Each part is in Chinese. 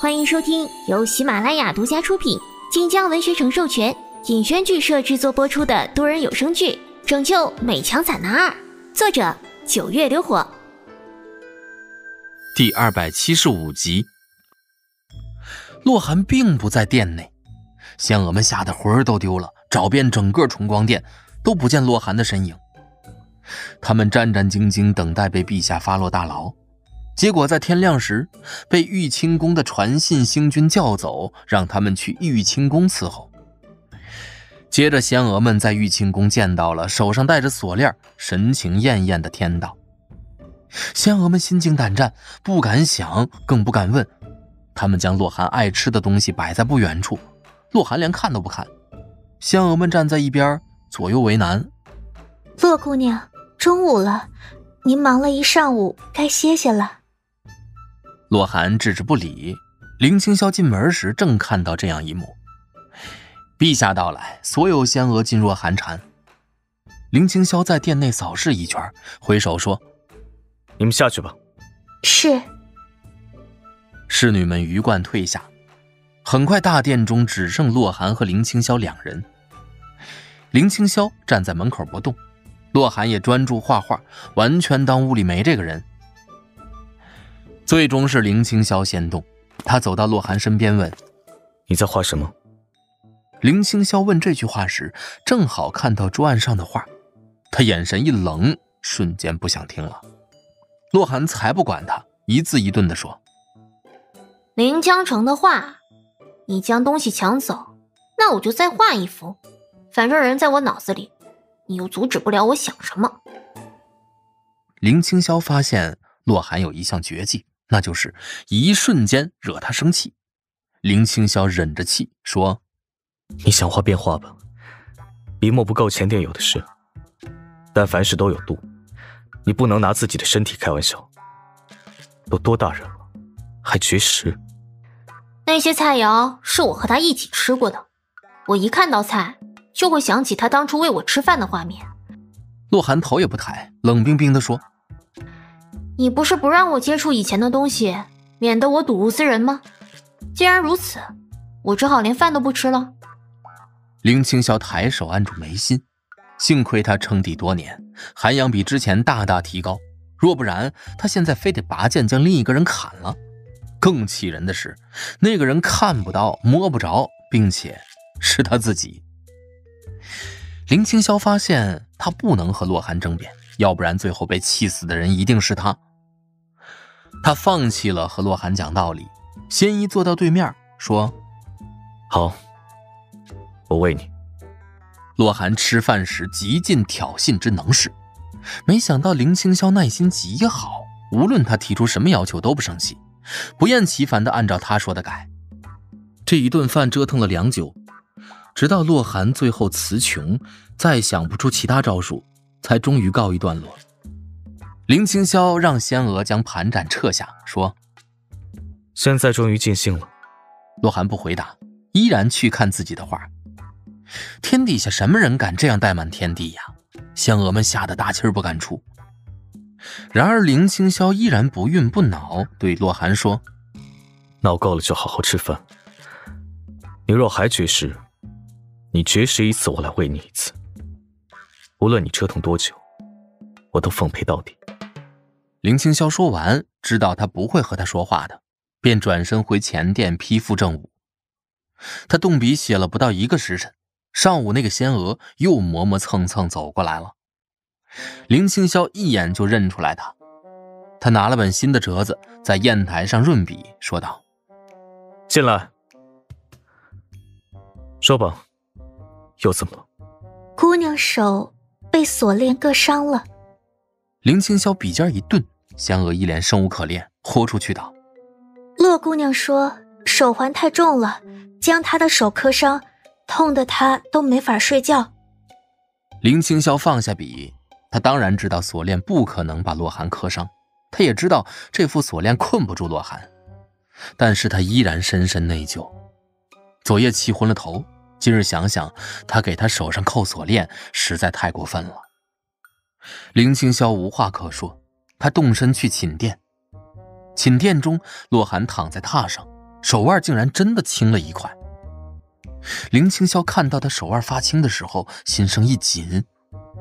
欢迎收听由喜马拉雅独家出品、晋江文学城授权、尹轩剧社制作播出的多人有声剧《拯救美强惨男二》，作者九月流火，第二百七十五集。洛寒并不在殿内，仙娥们吓得魂儿都丢了，找遍整个崇光殿都不见洛寒的身影。他们战战兢兢等待被陛下发落大牢。结果在天亮时，被玉清宫的传信星君叫走，让他们去玉清宫伺候。接着，仙娥们在玉清宫见到了手上戴着锁链、神情艳艳的天道。仙娥们心惊胆战，不敢想，更不敢问。他们将洛寒爱吃的东西摆在不远处，洛寒连看都不看。仙娥们站在一边，左右为难。洛姑娘，中午了，您忙了一上午，该歇歇了。洛寒置之不理。林清霄进门时，正看到这样一幕。陛下到来，所有仙娥噤若寒蝉。林清霄在殿内扫视一圈，挥手说：“你们下去吧。”是。侍女们鱼贯退下。很快，大殿中只剩洛寒和林清霄两人。林清霄站在门口不动，洛寒也专注画画，完全当屋里没这个人。最终是林清霄先动，他走到洛寒身边问：“你在画什么？”林清霄问这句话时，正好看到桌案上的画，他眼神一冷，瞬间不想听了。洛寒才不管他，一字一顿地说：“林江城的画，你将东西抢走，那我就再画一幅。反正人在我脑子里，你又阻止不了我想什么。”林清霄发现洛寒有一项绝技。那就是一瞬间惹他生气。林清霄忍着气说：“你想画便画吧，笔墨不够，前殿有的是。但凡事都有度，你不能拿自己的身体开玩笑。都多大人了，还绝食？那些菜肴是我和他一起吃过的，我一看到菜就会想起他当初喂我吃饭的画面。”洛寒头也不抬，冷冰冰地说。你不是不让我接触以前的东西，免得我睹物思人吗？既然如此，我只好连饭都不吃了。林清霄抬手按住眉心，幸亏他称帝多年，涵养比之前大大提高。若不然，他现在非得拔剑将另一个人砍了。更气人的是，那个人看不到、摸不着，并且是他自己。林清霄发现他不能和洛寒争辩，要不然最后被气死的人一定是他。他放弃了和洛寒讲道理，仙一坐到对面说：“好，我喂你。”洛寒吃饭时极尽挑衅之能事，没想到林清霄耐心极好，无论他提出什么要求都不生气，不厌其烦地按照他说的改。这一顿饭折腾了良久，直到洛寒最后词穷，再想不出其他招数，才终于告一段落。林清霄让仙娥将盘盏撤下，说：“现在终于尽兴了。”洛寒不回答，依然去看自己的画。天底下什么人敢这样怠慢天地呀？仙娥们吓得大气儿不敢出。然而林清霄依然不愠不恼，对洛寒说：“闹够了就好好吃饭。你若还绝食，你绝食一次，我来喂你一次。无论你折腾多久，我都奉陪到底。”林清霄说完，知道他不会和他说话的，便转身回前殿批复政务。他动笔写了不到一个时辰，上午那个仙娥又磨磨蹭蹭走过来了。林清霄一眼就认出来他，他拿了本新的折子，在砚台上润笔，说道：“进来，说吧，又怎么了？”姑娘手被锁链割伤了。林清霄笔尖一顿，仙娥一脸生无可恋，豁出去道：“洛姑娘说手环太重了，将她的手磕伤，痛得她都没法睡觉。”林清霄放下笔，他当然知道锁链不可能把洛寒磕伤，他也知道这副锁链困不住洛寒，但是他依然深深内疚。昨夜气昏了头，今日想想，他给他手上扣锁链实在太过分了。林清霄无话可说，他动身去寝殿。寝殿中，洛寒躺在榻上，手腕竟然真的青了一块。林青霄看到他手腕发青的时候，心生一紧。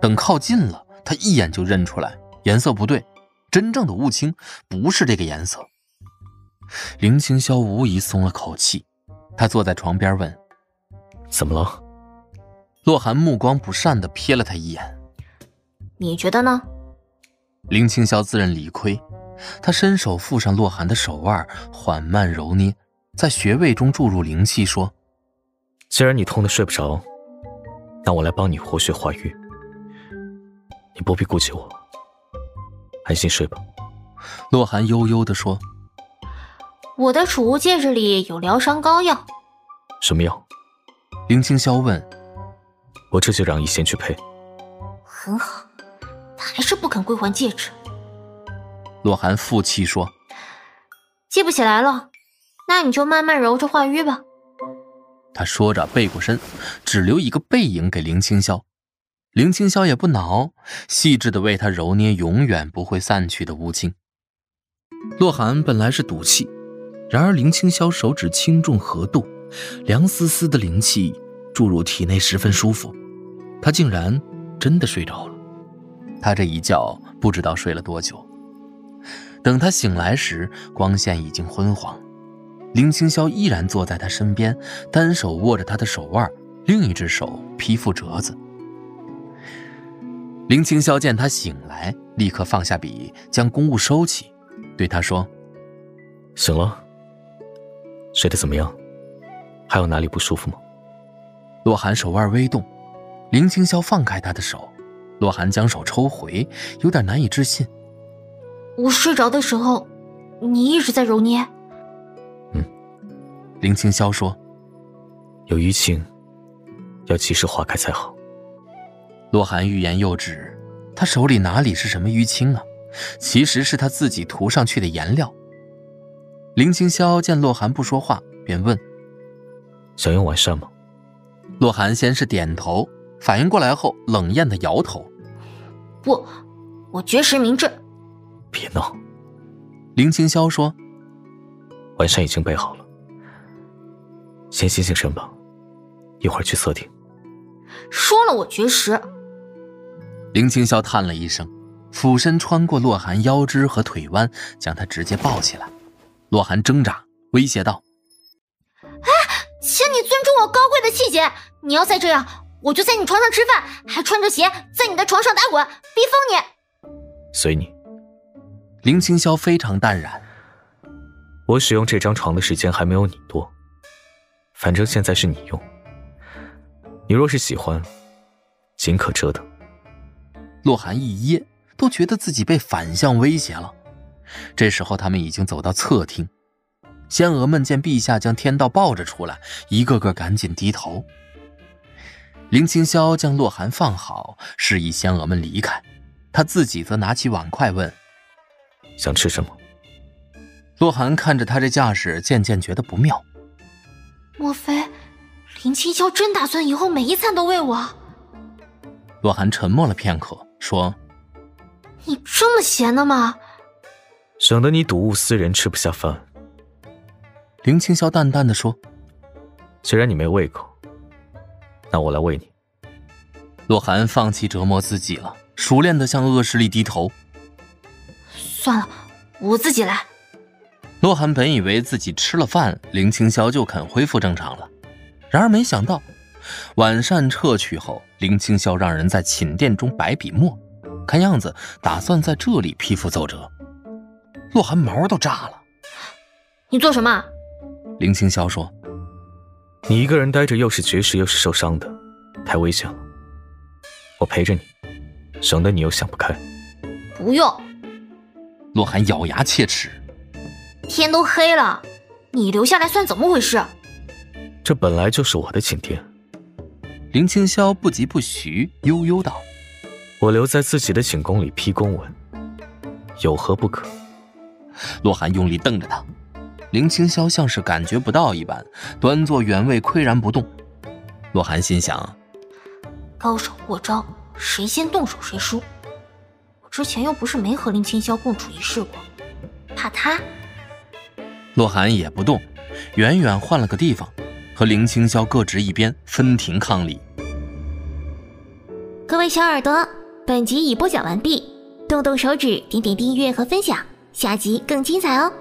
等靠近了，他一眼就认出来颜色不对，真正的雾青不是这个颜色。林青霄无疑松了口气，他坐在床边问：“怎么了？”洛寒目光不善地瞥了他一眼：“你觉得呢？”林青霄自认理亏，他伸手附上洛寒的手腕，缓慢揉捏，在穴位中注入灵气，说。既然你痛得睡不着，那我来帮你活血化瘀。你不必顾及我，安心睡吧。洛寒悠悠地说：“我的储物戒指里有疗伤膏药。”什么药？林清霄问。我这就让医仙去配。很好，他还是不肯归还戒指。洛寒负气说：“记不起来了，那你就慢慢揉着化瘀吧。”他说着，背过身，只留一个背影给林青霄。林青霄也不恼，细致的为他揉捏永远不会散去的乌青。洛寒本来是赌气，然而林青霄手指轻重合度，凉丝丝的灵气注入体内十分舒服，他竟然真的睡着了。他这一觉不知道睡了多久，等他醒来时，光线已经昏黄。林清霄依然坐在他身边，单手握着他的手腕，另一只手披覆折子。林清霄见他醒来，立刻放下笔，将公务收起，对他说：“醒了，睡得怎么样？还有哪里不舒服吗？”洛寒手腕微动，林清霄放开他的手，洛寒将手抽回，有点难以置信：“我睡着的时候，你一直在揉捏。”嗯林清霄说：“有淤青，要及时化开才好。”洛寒欲言又止，他手里哪里是什么淤青啊？其实是他自己涂上去的颜料。林清霄见洛寒不说话，便问：“想用完善吗？”洛寒先是点头，反应过来后，冷艳的摇头：“不，我绝食明志。”别闹。林清霄说：“晚膳已经备好了。”先醒醒神吧，一会儿去测定。说了我绝食。林清霄叹了一声，俯身穿过洛寒腰肢和腿弯，将他直接抱起来。洛寒挣扎，威胁道：“哎，请你尊重我高贵的气节！你要再这样，我就在你床上吃饭，还穿着鞋在你的床上打滚，逼疯你！”随你。林青霄非常淡然。我使用这张床的时间还没有你多。反正现在是你用，你若是喜欢，尽可折腾。洛寒一噎，都觉得自己被反向威胁了。这时候，他们已经走到侧厅，仙娥们见陛下将天道抱着出来，一个个赶紧低头。林清霄将洛寒放好，示意仙娥们离开，他自己则拿起碗筷问：“想吃什么？”洛寒看着他这架势，渐渐觉得不妙。莫非林清霄真打算以后每一餐都喂我？洛寒沉默了片刻，说：“你这么闲的吗？”省得你睹物思人，吃不下饭。林清霄淡淡的说：“虽然你没胃口，那我来喂你。”洛寒放弃折磨自己了，熟练的向恶势力低头。算了，我自己来。洛寒本以为自己吃了饭，林青霄就肯恢复正常了，然而没想到，晚膳撤去后，林青霄让人在寝殿中摆笔墨，看样子打算在这里批复奏折。洛寒毛都炸了：“你做什么？”林青霄说：“你一个人待着，又是绝食又是受伤的，太危险了。我陪着你，省得你又想不开。”不用。洛寒咬牙切齿。天都黑了，你留下来算怎么回事？这本来就是我的寝殿。林清霄不疾不徐，悠悠道：“我留在自己的寝宫里批公文，有何不可？”洛寒用力瞪着他，林青霄像是感觉不到一般，端坐原位，岿然不动。洛寒心想：高手过招，谁先动手谁输。我之前又不是没和林青霄共处一室过，怕他？洛寒也不动，远远换了个地方，和林青霄各执一边，分庭抗礼。各位小耳朵，本集已播讲完毕，动动手指，点点订阅和分享，下集更精彩哦！